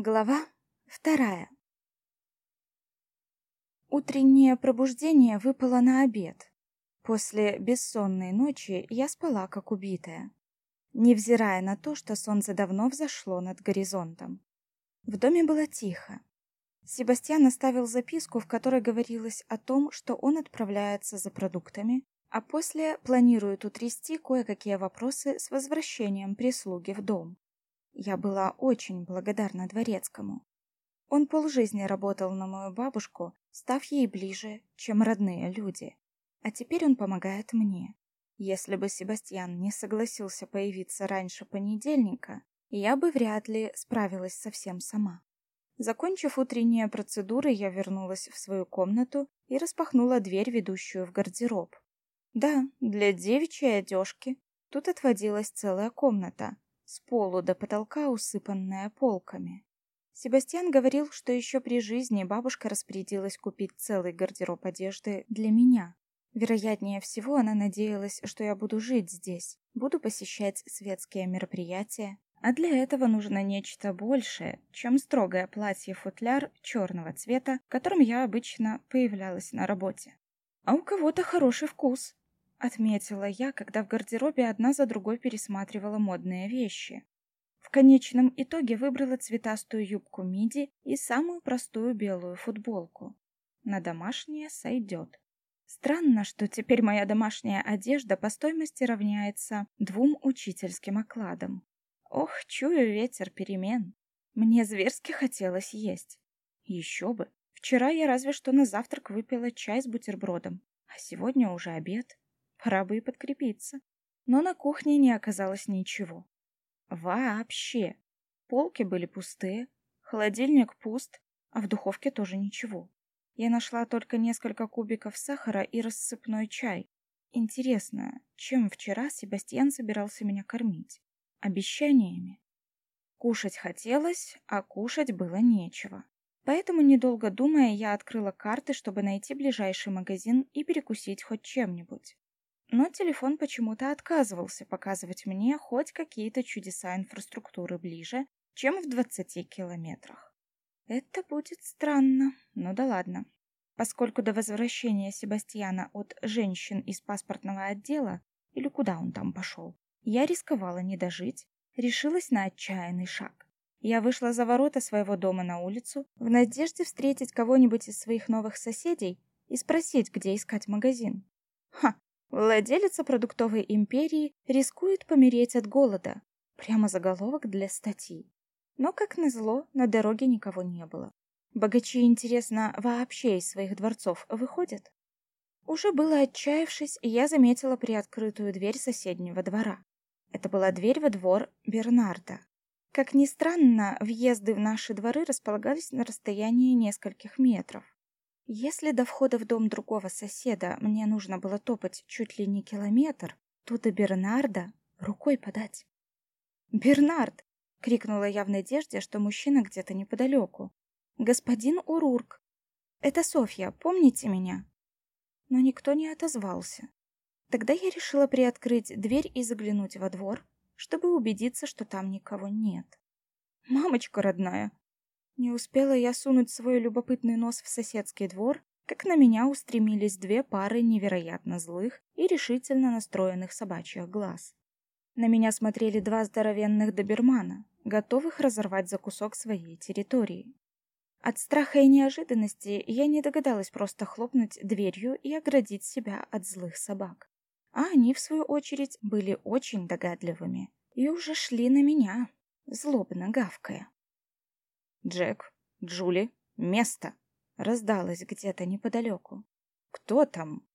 Глава вторая. Утреннее пробуждение выпало на обед. После бессонной ночи я спала как убитая, невзирая на то, что солнце давно взошло над горизонтом. В доме было тихо. Себастьян оставил записку, в которой говорилось о том, что он отправляется за продуктами, а после планирует утрясти кое-какие вопросы с возвращением прислуги в дом. Я была очень благодарна Дворецкому. Он полжизни работал на мою бабушку, став ей ближе, чем родные люди. А теперь он помогает мне. Если бы Себастьян не согласился появиться раньше понедельника, я бы вряд ли справилась совсем сама. Закончив утренние процедуры, я вернулась в свою комнату и распахнула дверь, ведущую в гардероб. Да, для девичьей одежки тут отводилась целая комната, с полу до потолка усыпанная полками. Себастьян говорил, что еще при жизни бабушка распорядилась купить целый гардероб одежды для меня. Вероятнее всего, она надеялась, что я буду жить здесь, буду посещать светские мероприятия, а для этого нужно нечто большее, чем строгое платье-футляр черного цвета, в котором я обычно появлялась на работе. А у кого-то хороший вкус, Отметила я, когда в гардеробе одна за другой пересматривала модные вещи. В конечном итоге выбрала цветастую юбку миди и самую простую белую футболку. На домашнее сойдет. Странно, что теперь моя домашняя одежда по стоимости равняется двум учительским окладам. Ох, чую ветер перемен. Мне зверски хотелось есть. Еще бы. Вчера я разве что на завтрак выпила чай с бутербродом, а сегодня уже обед. Пора бы и подкрепиться. Но на кухне не оказалось ничего. Вообще. Полки были пустые, холодильник пуст, а в духовке тоже ничего. Я нашла только несколько кубиков сахара и рассыпной чай. Интересно, чем вчера Себастьян собирался меня кормить? Обещаниями. Кушать хотелось, а кушать было нечего. Поэтому, недолго думая, я открыла карты, чтобы найти ближайший магазин и перекусить хоть чем-нибудь. Но телефон почему-то отказывался показывать мне хоть какие-то чудеса инфраструктуры ближе, чем в 20 километрах. Это будет странно, но да ладно. Поскольку до возвращения Себастьяна от женщин из паспортного отдела, или куда он там пошел, я рисковала не дожить, решилась на отчаянный шаг. Я вышла за ворота своего дома на улицу в надежде встретить кого-нибудь из своих новых соседей и спросить, где искать магазин. Ха, Владелица продуктовой империи рискует помереть от голода. Прямо заголовок для статьи. Но, как назло, на дороге никого не было. Богачи, интересно, вообще из своих дворцов выходят? Уже было отчаявшись, я заметила приоткрытую дверь соседнего двора. Это была дверь во двор Бернарда. Как ни странно, въезды в наши дворы располагались на расстоянии нескольких метров. Если до входа в дом другого соседа мне нужно было топать чуть ли не километр, то до Бернарда рукой подать. «Бернард!» — крикнула я в надежде, что мужчина где-то неподалеку. «Господин Урурк! Это Софья, помните меня?» Но никто не отозвался. Тогда я решила приоткрыть дверь и заглянуть во двор, чтобы убедиться, что там никого нет. «Мамочка родная, не успела я сунуть свой любопытный нос в соседский двор, как на меня устремились две пары невероятно злых и решительно настроенных собачьих глаз. На меня смотрели два здоровенных добермана, готовых разорвать за кусок своей территории. От страха и неожиданности я не догадалась просто хлопнуть дверью и оградить себя от злых собак. А они, в свою очередь, были очень догадливыми и уже шли на меня, злобно гавкая. «Джек, Джули, место!» раздалось где-то неподалеку. «Кто там?»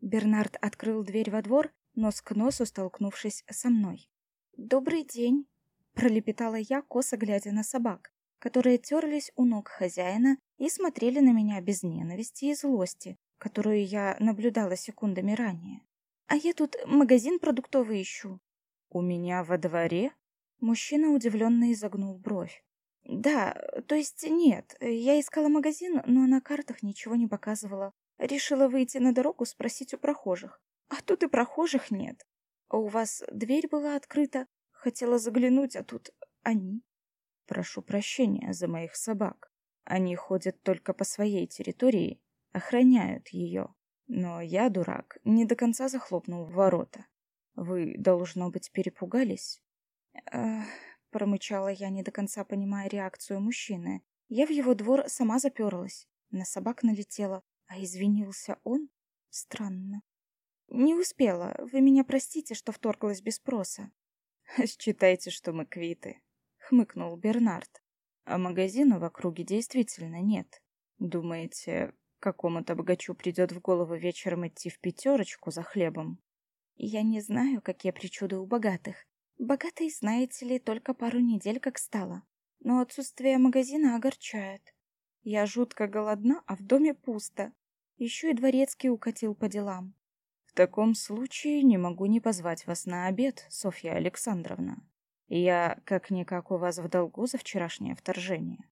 Бернард открыл дверь во двор, нос к носу столкнувшись со мной. «Добрый день!» — пролепетала я, косо глядя на собак, которые терлись у ног хозяина и смотрели на меня без ненависти и злости, которую я наблюдала секундами ранее. «А я тут магазин продуктовый ищу». «У меня во дворе?» Мужчина удивленно изогнул бровь. Да, то есть нет, я искала магазин, но на картах ничего не показывала. Решила выйти на дорогу спросить у прохожих. А тут и прохожих нет. А у вас дверь была открыта. Хотела заглянуть, а тут они. Прошу прощения за моих собак. Они ходят только по своей территории, охраняют ее. Но я, дурак, не до конца захлопнул ворота. Вы, должно быть, перепугались? Эх, промычала я, не до конца понимая реакцию мужчины. Я в его двор сама заперлась, на собак налетела, а извинился он? Странно. Не успела. Вы меня простите, что вторглась без спроса. Считайте, что мы квиты, хмыкнул Бернард. А магазина в округе действительно нет. Думаете, какому-то богачу придет в голову вечером идти в пятерочку за хлебом? Я не знаю, какие причуды у богатых. Богатой, знаете ли, только пару недель как стало. Но отсутствие магазина огорчает. Я жутко голодна, а в доме пусто. Еще и дворецкий укатил по делам. В таком случае не могу не позвать вас на обед, Софья Александровна. Я как-никак у вас в долгу за вчерашнее вторжение.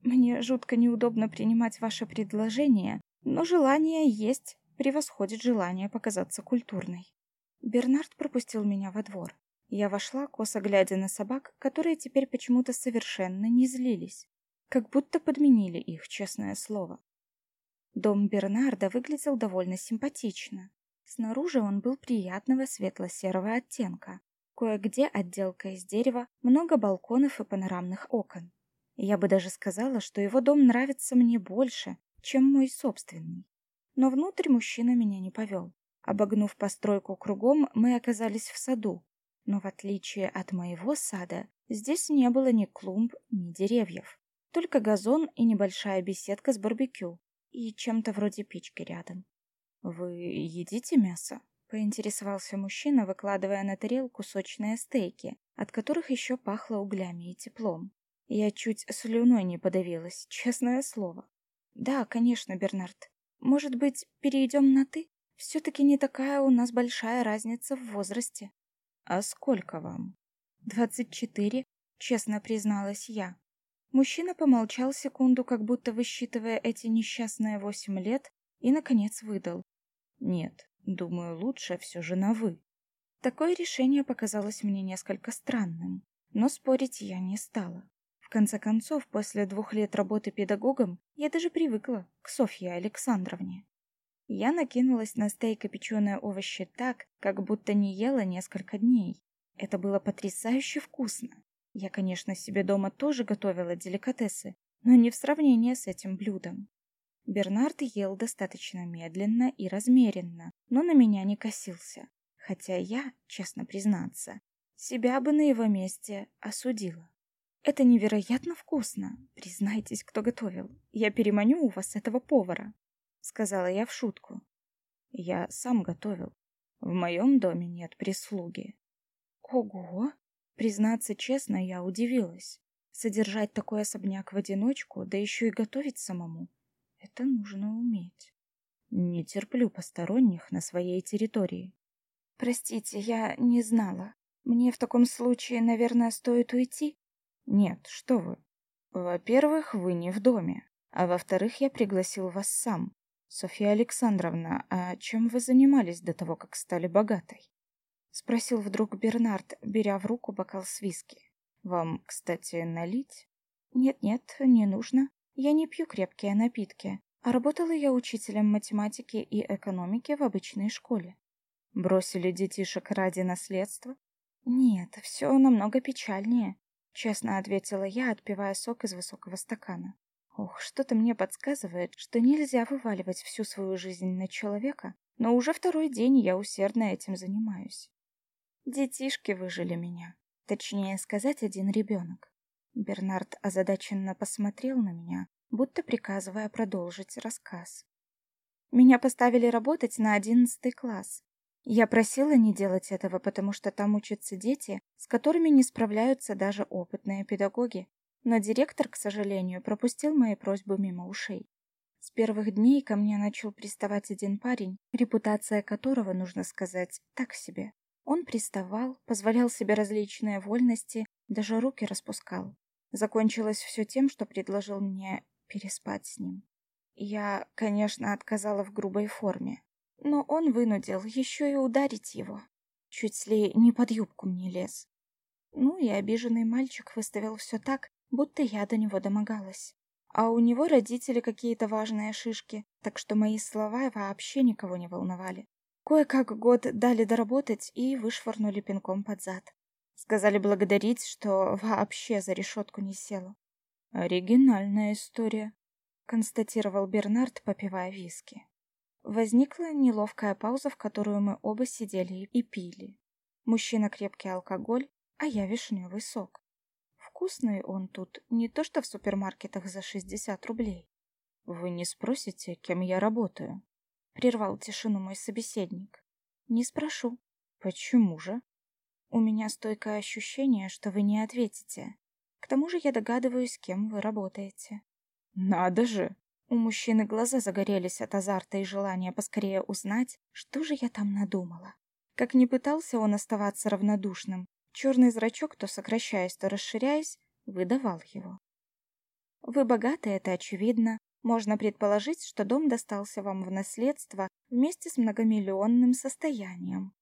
Мне жутко неудобно принимать ваше предложение, но желание есть, превосходит желание показаться культурной. Бернард пропустил меня во двор. Я вошла, косо глядя на собак, которые теперь почему-то совершенно не злились. Как будто подменили их, честное слово. Дом Бернарда выглядел довольно симпатично. Снаружи он был приятного светло-серого оттенка. Кое-где отделка из дерева, много балконов и панорамных окон. Я бы даже сказала, что его дом нравится мне больше, чем мой собственный. Но внутрь мужчина меня не повел. Обогнув постройку кругом, мы оказались в саду. Но в отличие от моего сада, здесь не было ни клумб, ни деревьев. Только газон и небольшая беседка с барбекю. И чем-то вроде печки рядом. «Вы едите мясо?» — поинтересовался мужчина, выкладывая на тарелку сочные стейки, от которых еще пахло углями и теплом. Я чуть слюной не подавилась, честное слово. «Да, конечно, Бернард. Может быть, перейдем на «ты»?» Все-таки не такая у нас большая разница в возрасте. А сколько вам? Двадцать четыре, честно призналась я. Мужчина помолчал секунду, как будто высчитывая эти несчастные восемь лет, и, наконец, выдал. Нет, думаю, лучше все же на «вы». Такое решение показалось мне несколько странным, но спорить я не стала. В конце концов, после двух лет работы педагогом, я даже привыкла к Софье Александровне. Я накинулась на стейк и печеные овощи так, как будто не ела несколько дней. Это было потрясающе вкусно. Я, конечно, себе дома тоже готовила деликатесы, но не в сравнении с этим блюдом. Бернард ел достаточно медленно и размеренно, но на меня не косился. Хотя я, честно признаться, себя бы на его месте осудила. Это невероятно вкусно. Признайтесь, кто готовил. Я переманю у вас этого повара сказала я в шутку. Я сам готовил. В моем доме нет прислуги. Ого! Признаться честно, я удивилась. Содержать такой особняк в одиночку, да еще и готовить самому, это нужно уметь. Не терплю посторонних на своей территории. Простите, я не знала. Мне в таком случае, наверное, стоит уйти? Нет, что вы. Во-первых, вы не в доме, а во-вторых, я пригласил вас сам. «Софья Александровна, а чем вы занимались до того, как стали богатой?» — спросил вдруг Бернард, беря в руку бокал с виски. «Вам, кстати, налить?» «Нет-нет, не нужно. Я не пью крепкие напитки, а работала я учителем математики и экономики в обычной школе». «Бросили детишек ради наследства?» «Нет, все намного печальнее», — честно ответила я, отпивая сок из высокого стакана. Ох, что-то мне подсказывает, что нельзя вываливать всю свою жизнь на человека, но уже второй день я усердно этим занимаюсь. Детишки выжили меня. Точнее сказать, один ребенок. Бернард озадаченно посмотрел на меня, будто приказывая продолжить рассказ. Меня поставили работать на одиннадцатый класс. Я просила не делать этого, потому что там учатся дети, с которыми не справляются даже опытные педагоги, но директор, к сожалению, пропустил мои просьбы мимо ушей. С первых дней ко мне начал приставать один парень, репутация которого, нужно сказать, так себе. Он приставал, позволял себе различные вольности, даже руки распускал. Закончилось все тем, что предложил мне переспать с ним. Я, конечно, отказала в грубой форме, но он вынудил еще и ударить его. Чуть ли не под юбку мне лез. Ну и обиженный мальчик выставил все так, будто я до него домогалась. А у него родители какие-то важные шишки, так что мои слова вообще никого не волновали. Кое-как год дали доработать и вышвырнули пинком под зад. Сказали благодарить, что вообще за решетку не села. «Оригинальная история», — констатировал Бернард, попивая виски. Возникла неловкая пауза, в которую мы оба сидели и пили. Мужчина крепкий алкоголь, а я вишневый сок. Вкусный он тут, не то что в супермаркетах за 60 рублей. «Вы не спросите, кем я работаю?» — прервал тишину мой собеседник. «Не спрошу». «Почему же?» «У меня стойкое ощущение, что вы не ответите. К тому же я догадываюсь, кем вы работаете». «Надо же!» У мужчины глаза загорелись от азарта и желания поскорее узнать, что же я там надумала. Как не пытался он оставаться равнодушным, черный зрачок, то сокращаясь, то расширяясь, выдавал его. «Вы богаты, это очевидно. Можно предположить, что дом достался вам в наследство вместе с многомиллионным состоянием.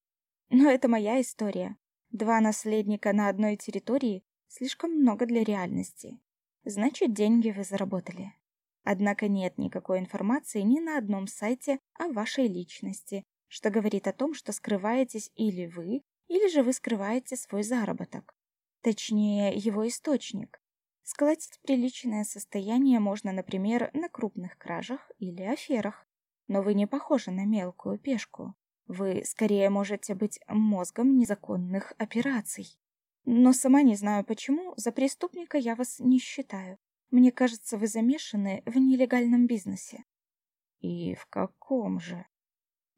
Но это моя история. Два наследника на одной территории слишком много для реальности. Значит, деньги вы заработали. Однако нет никакой информации ни на одном сайте о вашей личности, что говорит о том, что скрываетесь или вы, или же вы скрываете свой заработок. Точнее, его источник. Сколотить приличное состояние можно, например, на крупных кражах или аферах. Но вы не похожи на мелкую пешку. Вы скорее можете быть мозгом незаконных операций. Но сама не знаю почему, за преступника я вас не считаю. Мне кажется, вы замешаны в нелегальном бизнесе. И в каком же?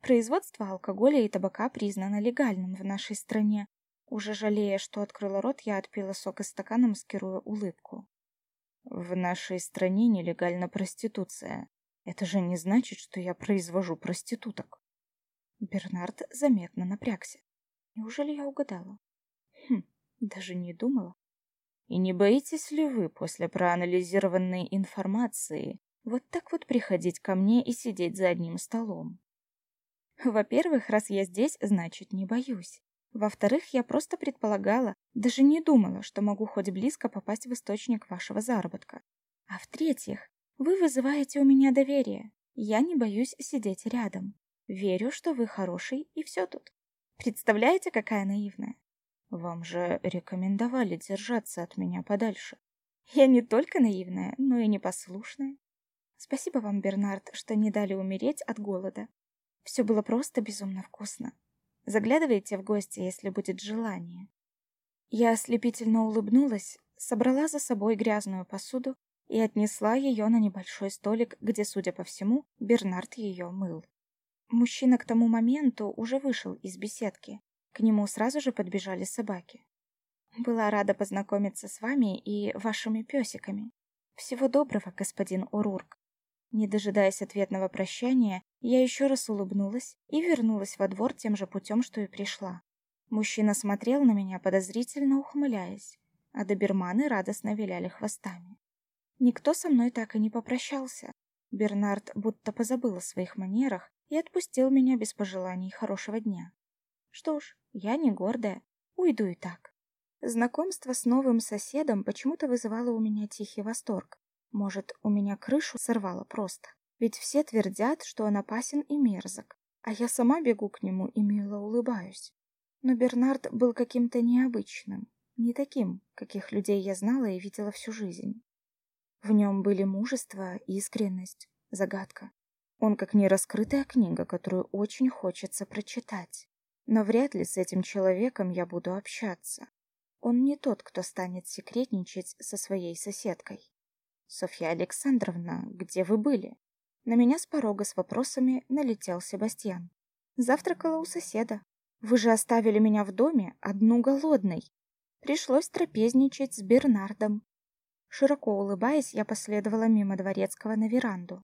Производство алкоголя и табака признано легальным в нашей стране. Уже жалея, что открыла рот, я отпила сок из стакана, маскируя улыбку. В нашей стране нелегальна проституция. Это же не значит, что я произвожу проституток. Бернард заметно напрягся. Неужели я угадала? Хм, даже не думала. И не боитесь ли вы после проанализированной информации вот так вот приходить ко мне и сидеть за одним столом? Во-первых, раз я здесь, значит, не боюсь. Во-вторых, я просто предполагала, даже не думала, что могу хоть близко попасть в источник вашего заработка. А в-третьих, вы вызываете у меня доверие. Я не боюсь сидеть рядом. Верю, что вы хороший, и все тут. Представляете, какая наивная? Вам же рекомендовали держаться от меня подальше. Я не только наивная, но и непослушная. Спасибо вам, Бернард, что не дали умереть от голода. Все было просто безумно вкусно. Заглядывайте в гости, если будет желание. Я ослепительно улыбнулась, собрала за собой грязную посуду и отнесла ее на небольшой столик, где, судя по всему, Бернард ее мыл. Мужчина к тому моменту уже вышел из беседки, к нему сразу же подбежали собаки. Была рада познакомиться с вами и вашими песиками. Всего доброго, господин Урурк. Не дожидаясь ответного прощания, я еще раз улыбнулась и вернулась во двор тем же путем, что и пришла. Мужчина смотрел на меня, подозрительно ухмыляясь, а доберманы радостно виляли хвостами. Никто со мной так и не попрощался. Бернард будто позабыл о своих манерах и отпустил меня без пожеланий хорошего дня. Что ж, я не гордая, уйду и так. Знакомство с новым соседом почему-то вызывало у меня тихий восторг. Может, у меня крышу сорвало просто. Ведь все твердят, что он опасен и мерзок, а я сама бегу к нему и мило улыбаюсь. Но Бернард был каким-то необычным, не таким, каких людей я знала и видела всю жизнь. В нем были мужество, искренность, загадка. Он как нераскрытая книга, которую очень хочется прочитать. Но вряд ли с этим человеком я буду общаться. Он не тот, кто станет секретничать со своей соседкой. Софья Александровна, где вы были? На меня с порога с вопросами налетел Себастьян. Завтракала у соседа. Вы же оставили меня в доме, одну голодной. Пришлось трапезничать с Бернардом. Широко улыбаясь, я последовала мимо дворецкого на веранду.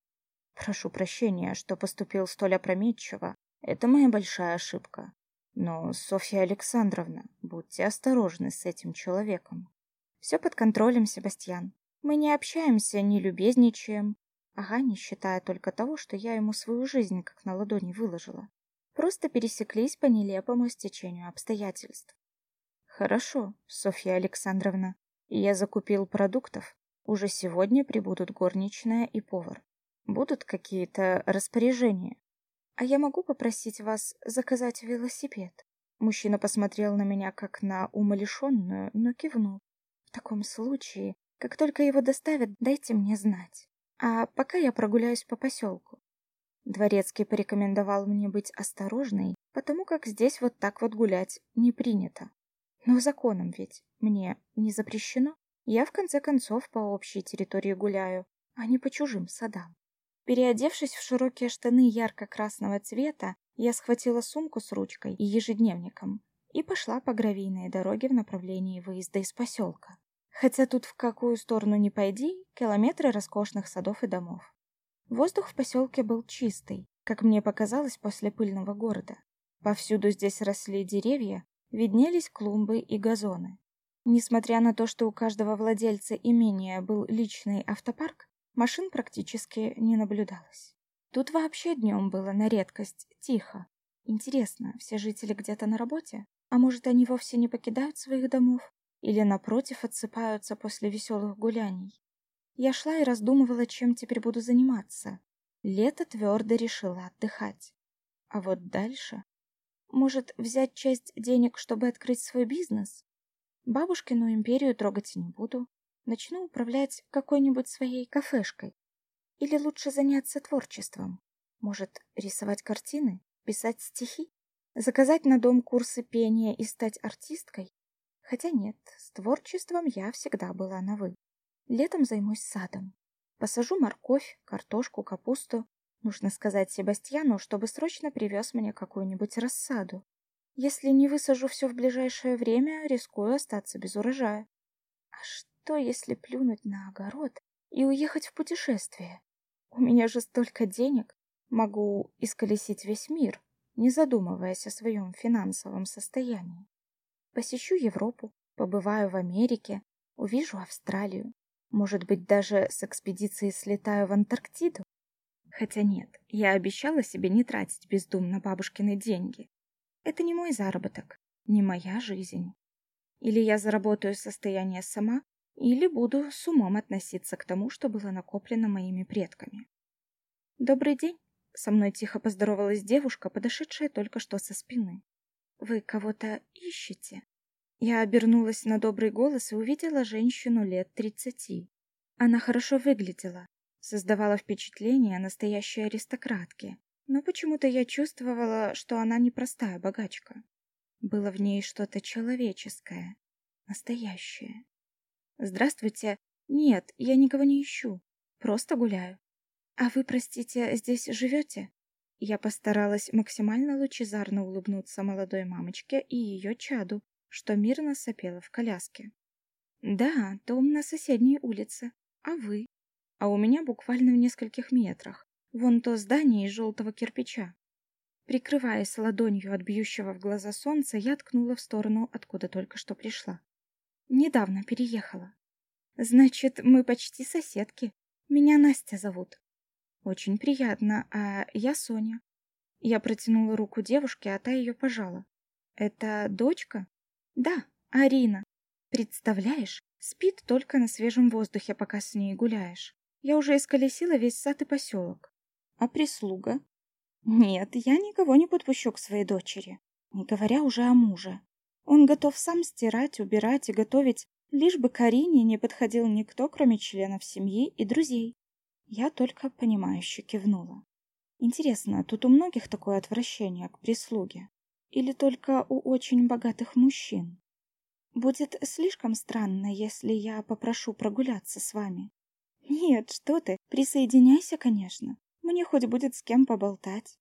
Прошу прощения, что поступил столь опрометчиво. Это моя большая ошибка. Но, Софья Александровна, будьте осторожны с этим человеком. Все под контролем, Себастьян. Мы не общаемся, не любезничаем. Ага, не считая только того, что я ему свою жизнь как на ладони выложила. Просто пересеклись по нелепому стечению обстоятельств. Хорошо, Софья Александровна. Я закупил продуктов. Уже сегодня прибудут горничная и повар. Будут какие-то распоряжения. А я могу попросить вас заказать велосипед? Мужчина посмотрел на меня как на умалишенную, но кивнул. В таком случае, как только его доставят, дайте мне знать. А пока я прогуляюсь по поселку. Дворецкий порекомендовал мне быть осторожной, потому как здесь вот так вот гулять не принято. Но законом ведь мне не запрещено. Я в конце концов по общей территории гуляю, а не по чужим садам. Переодевшись в широкие штаны ярко-красного цвета, я схватила сумку с ручкой и ежедневником и пошла по гравийной дороге в направлении выезда из поселка. Хотя тут в какую сторону ни пойди, километры роскошных садов и домов. Воздух в поселке был чистый, как мне показалось после пыльного города. Повсюду здесь росли деревья, виднелись клумбы и газоны. Несмотря на то, что у каждого владельца имения был личный автопарк, Машин практически не наблюдалось. Тут вообще днем было на редкость тихо. Интересно, все жители где-то на работе? А может, они вовсе не покидают своих домов? Или, напротив, отсыпаются после веселых гуляний? Я шла и раздумывала, чем теперь буду заниматься. Лето твердо решила отдыхать. А вот дальше... Может, взять часть денег, чтобы открыть свой бизнес? Бабушкину империю трогать не буду. Начну управлять какой-нибудь своей кафешкой. Или лучше заняться творчеством. Может, рисовать картины, писать стихи, заказать на дом курсы пения и стать артисткой? Хотя нет, с творчеством я всегда была на «вы». Летом займусь садом. Посажу морковь, картошку, капусту. Нужно сказать Себастьяну, чтобы срочно привез мне какую-нибудь рассаду. Если не высажу все в ближайшее время, рискую остаться без урожая. А что? Если плюнуть на огород и уехать в путешествие? У меня же столько денег. Могу исколесить весь мир, не задумываясь о своем финансовом состоянии. Посещу Европу, побываю в Америке, увижу Австралию. Может быть, даже с экспедицией слетаю в Антарктиду? Хотя нет, я обещала себе не тратить бездумно бабушкины деньги. Это не мой заработок, не моя жизнь. Или я заработаю состояние сама, или буду с умом относиться к тому, что было накоплено моими предками. «Добрый день!» — со мной тихо поздоровалась девушка, подошедшая только что со спины. «Вы кого-то ищете?» Я обернулась на добрый голос и увидела женщину лет тридцати. Она хорошо выглядела, создавала впечатление настоящей аристократки, но почему-то я чувствовала, что она непростая богачка. Было в ней что-то человеческое, настоящее. «Здравствуйте. Нет, я никого не ищу. Просто гуляю. А вы, простите, здесь живете?» Я постаралась максимально лучезарно улыбнуться молодой мамочке и ее чаду, что мирно сопела в коляске. «Да, дом на соседней улице. А вы?» «А у меня буквально в нескольких метрах. Вон то здание из желтого кирпича». Прикрываясь ладонью от бьющего в глаза солнца, я ткнула в сторону, откуда только что пришла. Недавно переехала. Значит, мы почти соседки. Меня Настя зовут. Очень приятно, а я Соня. Я протянула руку девушке, а та ее пожала. Это дочка? Да, Арина. Представляешь, спит только на свежем воздухе, пока с ней гуляешь. Я уже исколесила весь сад и поселок. А прислуга? Нет, я никого не подпущу к своей дочери, не говоря уже о муже. Он готов сам стирать, убирать и готовить, лишь бы Карине не подходил никто, кроме членов семьи и друзей. Я только понимающе кивнула. Интересно, тут у многих такое отвращение к прислуге? Или только у очень богатых мужчин? Будет слишком странно, если я попрошу прогуляться с вами. Нет, что ты, присоединяйся, конечно. Мне хоть будет с кем поболтать.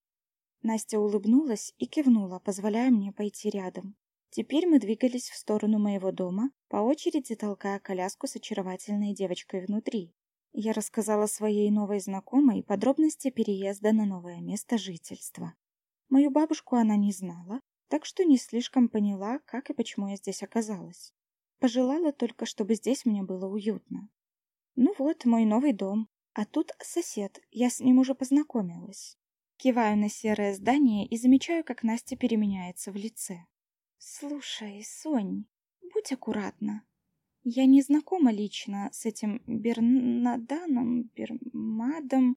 Настя улыбнулась и кивнула, позволяя мне пойти рядом. Теперь мы двигались в сторону моего дома, по очереди толкая коляску с очаровательной девочкой внутри. Я рассказала своей новой знакомой подробности переезда на новое место жительства. Мою бабушку она не знала, так что не слишком поняла, как и почему я здесь оказалась. Пожелала только, чтобы здесь мне было уютно. Ну вот, мой новый дом. А тут сосед, я с ним уже познакомилась. Киваю на серое здание и замечаю, как Настя переменяется в лице. «Слушай, Сонь, будь аккуратна». Я не знакома лично с этим Бернаданом, Бермадом,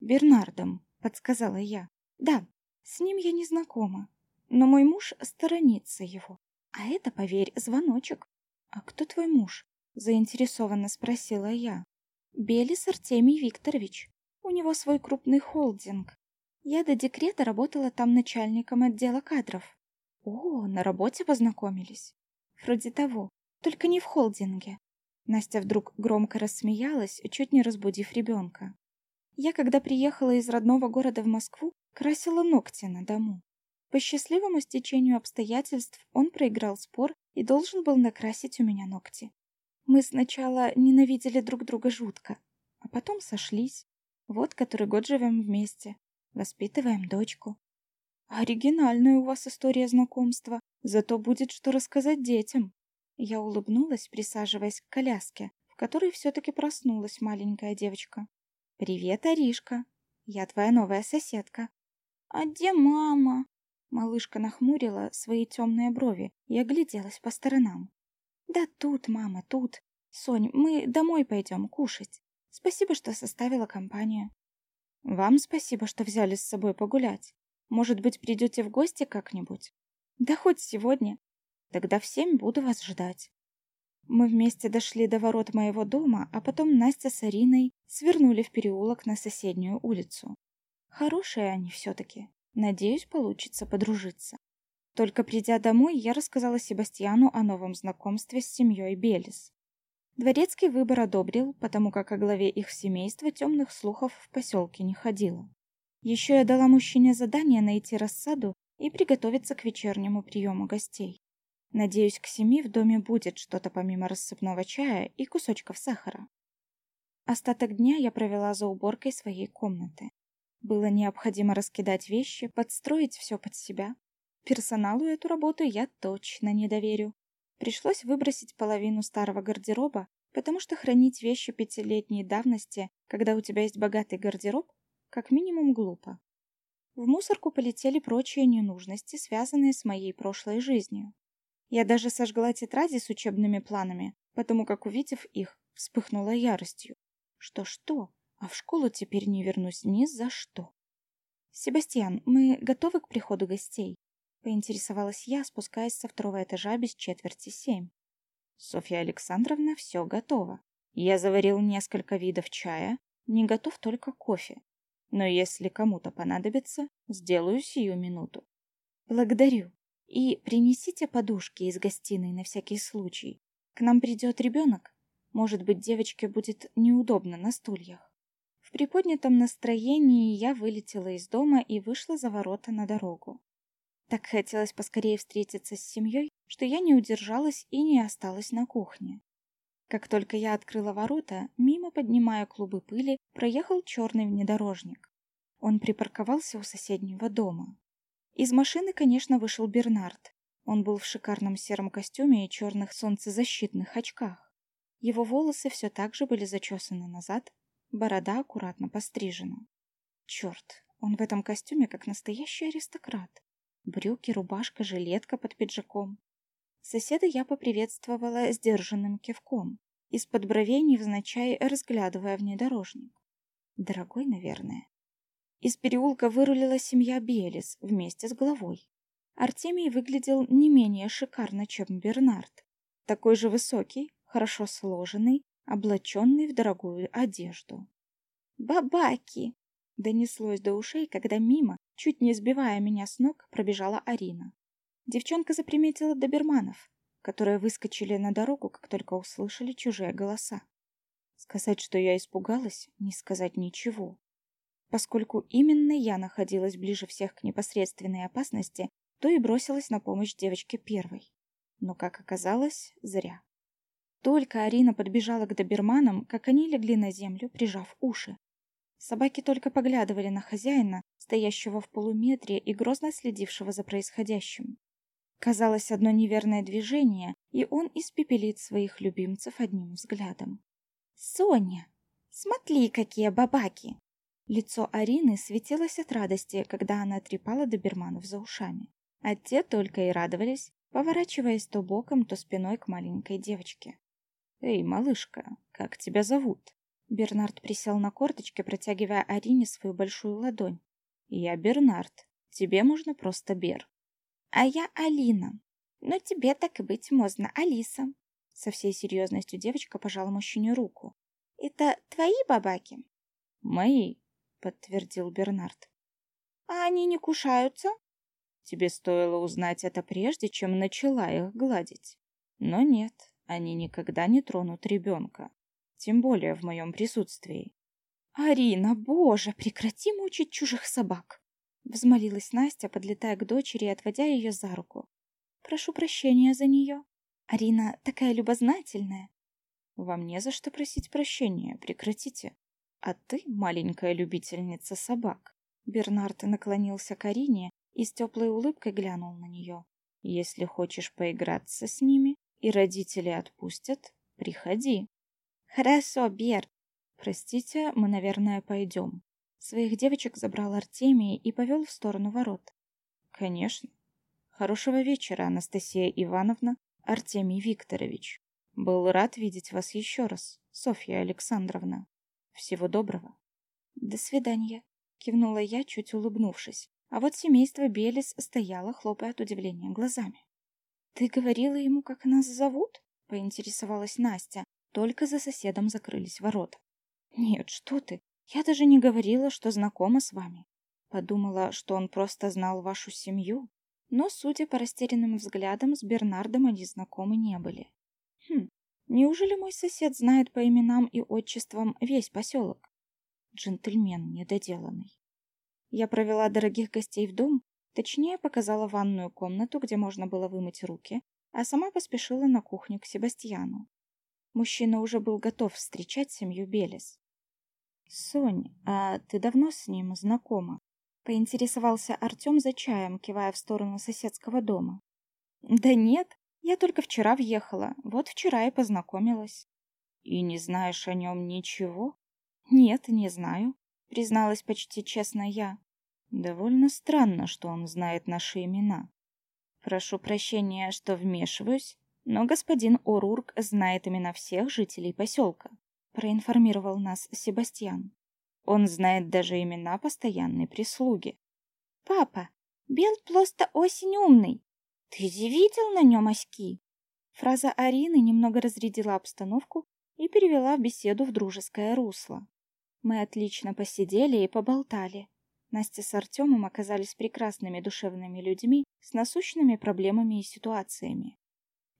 Бернардом, подсказала я. Да, с ним я не знакома, но мой муж сторонится его. А это, поверь, звоночек. А кто твой муж? заинтересованно спросила я. Белис Артемий Викторович. У него свой крупный холдинг. Я до декрета работала там начальником отдела кадров. О, на работе познакомились. Вроде того, только не в холдинге. Настя вдруг громко рассмеялась, чуть не разбудив ребенка. Я, когда приехала из родного города в Москву, красила ногти на дому. По счастливому стечению обстоятельств он проиграл спор и должен был накрасить у меня ногти. Мы сначала ненавидели друг друга жутко, а потом сошлись. Вот который год живем вместе, воспитываем дочку. Оригинальная у вас история знакомства, зато будет что рассказать детям. Я улыбнулась, присаживаясь к коляске, в которой все-таки проснулась маленькая девочка. «Привет, Аришка. Я твоя новая соседка». «А где мама?» Малышка нахмурила свои темные брови и огляделась по сторонам. «Да тут, мама, тут. Сонь, мы домой пойдем кушать. Спасибо, что составила компанию». «Вам спасибо, что взяли с собой погулять. Может быть, придете в гости как-нибудь?» «Да хоть сегодня. Тогда в семь буду вас ждать. Мы вместе дошли до ворот моего дома, а потом Настя с Ариной свернули в переулок на соседнюю улицу. Хорошие они все-таки. Надеюсь, получится подружиться. Только придя домой, я рассказала Себастьяну о новом знакомстве с семьей Белис. Дворецкий выбор одобрил, потому как о главе их семейства темных слухов в поселке не ходило. Еще я дала мужчине задание найти рассаду и приготовиться к вечернему приему гостей. Надеюсь, к семи в доме будет что-то помимо рассыпного чая и кусочков сахара. Остаток дня я провела за уборкой своей комнаты. Было необходимо раскидать вещи, подстроить все под себя. Персоналу эту работу я точно не доверю. Пришлось выбросить половину старого гардероба, потому что хранить вещи пятилетней давности, когда у тебя есть богатый гардероб, как минимум глупо. В мусорку полетели прочие ненужности, связанные с моей прошлой жизнью. Я даже сожгла тетради с учебными планами, потому как, увидев их, вспыхнула яростью. Что-что, а в школу теперь не вернусь ни за что. «Себастьян, мы готовы к приходу гостей?» — поинтересовалась я, спускаясь со второго этажа без четверти семь. «Софья Александровна, все готово. Я заварил несколько видов чая, не готов только кофе. Но если кому-то понадобится, сделаю сию минуту». «Благодарю», и принесите подушки из гостиной на всякий случай. К нам придет ребенок. Может быть, девочке будет неудобно на стульях. В приподнятом настроении я вылетела из дома и вышла за ворота на дорогу. Так хотелось поскорее встретиться с семьей, что я не удержалась и не осталась на кухне. Как только я открыла ворота, мимо, поднимая клубы пыли, проехал черный внедорожник. Он припарковался у соседнего дома. Из машины, конечно, вышел Бернард. Он был в шикарном сером костюме и черных солнцезащитных очках. Его волосы все так же были зачесаны назад, борода аккуратно пострижена. Черт, он в этом костюме как настоящий аристократ. Брюки, рубашка, жилетка под пиджаком. Соседа я поприветствовала сдержанным кивком, из-под бровей невзначай разглядывая внедорожник. Дорогой, наверное. Из переулка вырулила семья Белис вместе с главой. Артемий выглядел не менее шикарно, чем Бернард. Такой же высокий, хорошо сложенный, облаченный в дорогую одежду. «Бабаки!» — донеслось до ушей, когда мимо, чуть не сбивая меня с ног, пробежала Арина. Девчонка заприметила доберманов, которые выскочили на дорогу, как только услышали чужие голоса. Сказать, что я испугалась, не сказать ничего. Поскольку именно я находилась ближе всех к непосредственной опасности, то и бросилась на помощь девочке первой. Но, как оказалось, зря. Только Арина подбежала к доберманам, как они легли на землю, прижав уши. Собаки только поглядывали на хозяина, стоящего в полуметре и грозно следившего за происходящим. Казалось, одно неверное движение, и он испепелит своих любимцев одним взглядом. «Соня, смотри, какие бабаки!» Лицо Арины светилось от радости, когда она трепала доберманов за ушами. А те только и радовались, поворачиваясь то боком, то спиной к маленькой девочке. Эй, малышка, как тебя зовут? Бернард присел на корточки, протягивая Арине свою большую ладонь. Я Бернард. Тебе можно просто Бер. А я Алина. Но тебе так и быть можно, Алиса. Со всей серьезностью девочка пожала мужчине руку. Это твои бабаки? Мои, подтвердил Бернард. А они не кушаются? Тебе стоило узнать это прежде, чем начала их гладить. Но нет, они никогда не тронут ребенка. Тем более в моем присутствии. «Арина, боже, прекрати мучить чужих собак!» Взмолилась Настя, подлетая к дочери и отводя ее за руку. «Прошу прощения за нее. Арина такая любознательная». «Вам не за что просить прощения, прекратите. А ты, маленькая любительница собак». Бернард наклонился к Арине и с теплой улыбкой глянул на нее. «Если хочешь поиграться с ними и родители отпустят, приходи». «Хорошо, Бер». «Простите, мы, наверное, пойдем». Своих девочек забрал Артемий и повел в сторону ворот. «Конечно. Хорошего вечера, Анастасия Ивановна, Артемий Викторович. Был рад видеть вас еще раз, Софья Александровна. Всего доброго». «До свидания», — кивнула я, чуть улыбнувшись. А вот семейство Белис стояло, хлопая от удивления глазами. «Ты говорила ему, как нас зовут?» — поинтересовалась Настя. Только за соседом закрылись ворота. «Нет, что ты! Я даже не говорила, что знакома с вами. Подумала, что он просто знал вашу семью. Но, судя по растерянным взглядам, с Бернардом они знакомы не были. Хм, неужели мой сосед знает по именам и отчествам весь поселок? Джентльмен недоделанный. Я провела дорогих гостей в дом, точнее показала ванную комнату, где можно было вымыть руки, а сама поспешила на кухню к Себастьяну. Мужчина уже был готов встречать семью Белес. «Сонь, а ты давно с ним знакома?» — поинтересовался Артем за чаем, кивая в сторону соседского дома. «Да нет, я только вчера въехала, вот вчера и познакомилась». «И не знаешь о нем ничего?» «Нет, не знаю», — призналась почти честно я. «Довольно странно, что он знает наши имена». «Прошу прощения, что вмешиваюсь, но господин Орург знает имена всех жителей поселка», — проинформировал нас Себастьян. «Он знает даже имена постоянной прислуги». «Папа, Бел просто осень умный. Ты видел на нем оськи?» Фраза Арины немного разрядила обстановку и перевела беседу в дружеское русло. Мы отлично посидели и поболтали. Настя с Артемом оказались прекрасными душевными людьми с насущными проблемами и ситуациями.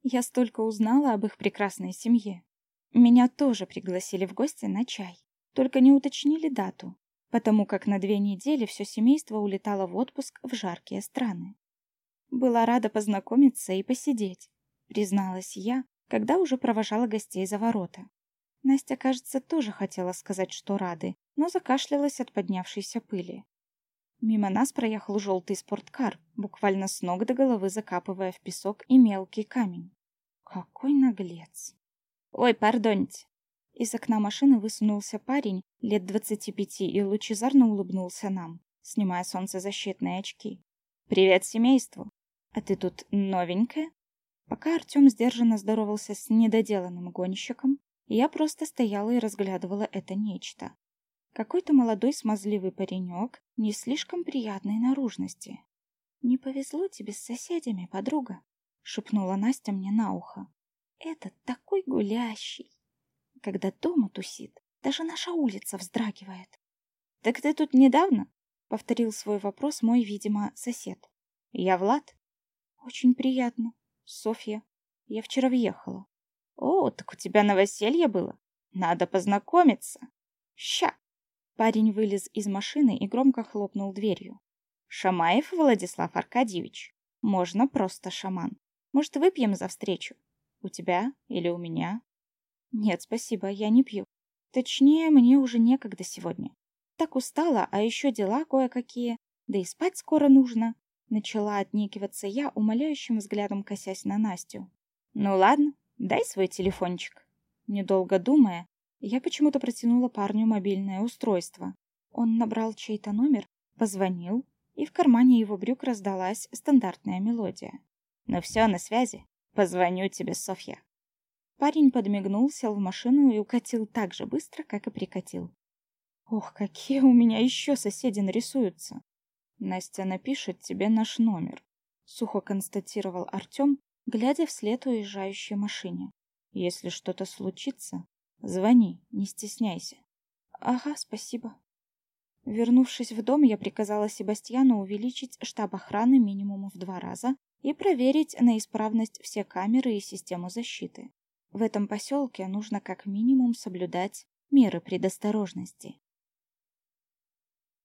Я столько узнала об их прекрасной семье. Меня тоже пригласили в гости на чай, только не уточнили дату, потому как на две недели все семейство улетало в отпуск в жаркие страны. Была рада познакомиться и посидеть, призналась я, когда уже провожала гостей за ворота. Настя, кажется, тоже хотела сказать, что рады, но закашлялась от поднявшейся пыли. Мимо нас проехал желтый спорткар, буквально с ног до головы закапывая в песок и мелкий камень. Какой наглец. Ой, пардоньте. Из окна машины высунулся парень лет двадцати пяти и лучезарно улыбнулся нам, снимая солнцезащитные очки. «Привет семейству! А ты тут новенькая?» Пока Артем сдержанно здоровался с недоделанным гонщиком, я просто стояла и разглядывала это нечто. Какой-то молодой смазливый паренек, не слишком приятной наружности. «Не повезло тебе с соседями, подруга», шепнула Настя мне на ухо. Это такой гулящий. Когда дома тусит, даже наша улица вздрагивает. Так ты тут недавно? Повторил свой вопрос мой, видимо, сосед. Я Влад. Очень приятно. Софья. Я вчера въехала. О, так у тебя новоселье было? Надо познакомиться. Ща. Парень вылез из машины и громко хлопнул дверью. Шамаев Владислав Аркадьевич. Можно просто шаман. Может, выпьем за встречу? У тебя или у меня? Нет, спасибо, я не пью. Точнее, мне уже некогда сегодня. Так устала, а еще дела кое-какие. Да и спать скоро нужно. Начала отнекиваться я, умоляющим взглядом косясь на Настю. Ну ладно, дай свой телефончик. Недолго думая, я почему-то протянула парню мобильное устройство. Он набрал чей-то номер, позвонил, и в кармане его брюк раздалась стандартная мелодия. Ну все, на связи. Позвоню тебе, Софья. Парень подмигнул, сел в машину и укатил так же быстро, как и прикатил. Ох, какие у меня еще соседи нарисуются. Настя напишет тебе наш номер, сухо констатировал Артем, глядя вслед уезжающей машине. Если что-то случится, звони, не стесняйся. Ага, спасибо. Вернувшись в дом, я приказала Себастьяну увеличить штаб охраны минимум в два раза и проверить на исправность все камеры и систему защиты. В этом поселке нужно как минимум соблюдать меры предосторожности.